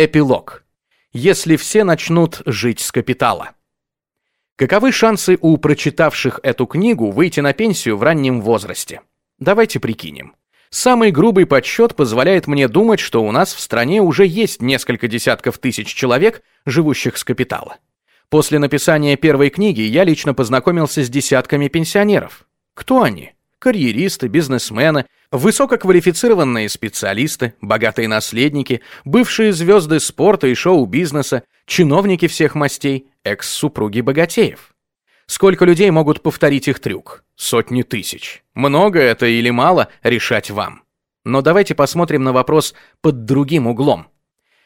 Эпилог. Если все начнут жить с капитала. Каковы шансы у прочитавших эту книгу выйти на пенсию в раннем возрасте? Давайте прикинем. Самый грубый подсчет позволяет мне думать, что у нас в стране уже есть несколько десятков тысяч человек, живущих с капитала. После написания первой книги я лично познакомился с десятками пенсионеров. Кто они? Карьеристы, бизнесмены, высококвалифицированные специалисты, богатые наследники, бывшие звезды спорта и шоу-бизнеса, чиновники всех мастей, экс-супруги богатеев. Сколько людей могут повторить их трюк? Сотни тысяч. Много это или мало, решать вам. Но давайте посмотрим на вопрос под другим углом.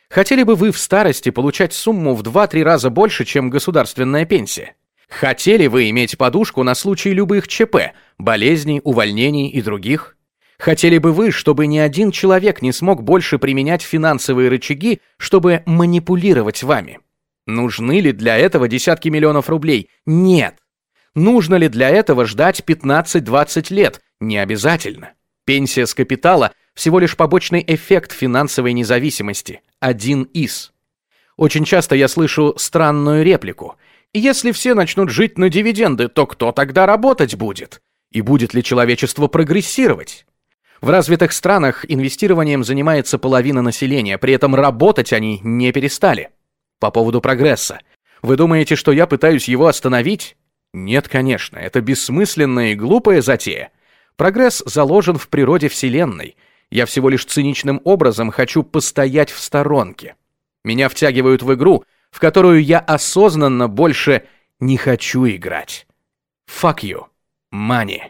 Хотели бы вы в старости получать сумму в 2-3 раза больше, чем государственная пенсия? Хотели вы иметь подушку на случай любых ЧП, болезней, увольнений и других? Хотели бы вы, чтобы ни один человек не смог больше применять финансовые рычаги, чтобы манипулировать вами? Нужны ли для этого десятки миллионов рублей? Нет. Нужно ли для этого ждать 15-20 лет? Не обязательно. Пенсия с капитала – всего лишь побочный эффект финансовой независимости. Один из. Очень часто я слышу странную реплику – если все начнут жить на дивиденды, то кто тогда работать будет? И будет ли человечество прогрессировать? В развитых странах инвестированием занимается половина населения, при этом работать они не перестали. По поводу прогресса. Вы думаете, что я пытаюсь его остановить? Нет, конечно, это бессмысленная и глупая затея. Прогресс заложен в природе Вселенной. Я всего лишь циничным образом хочу постоять в сторонке. Меня втягивают в игру, в которую я осознанно больше не хочу играть. Fuck you, money.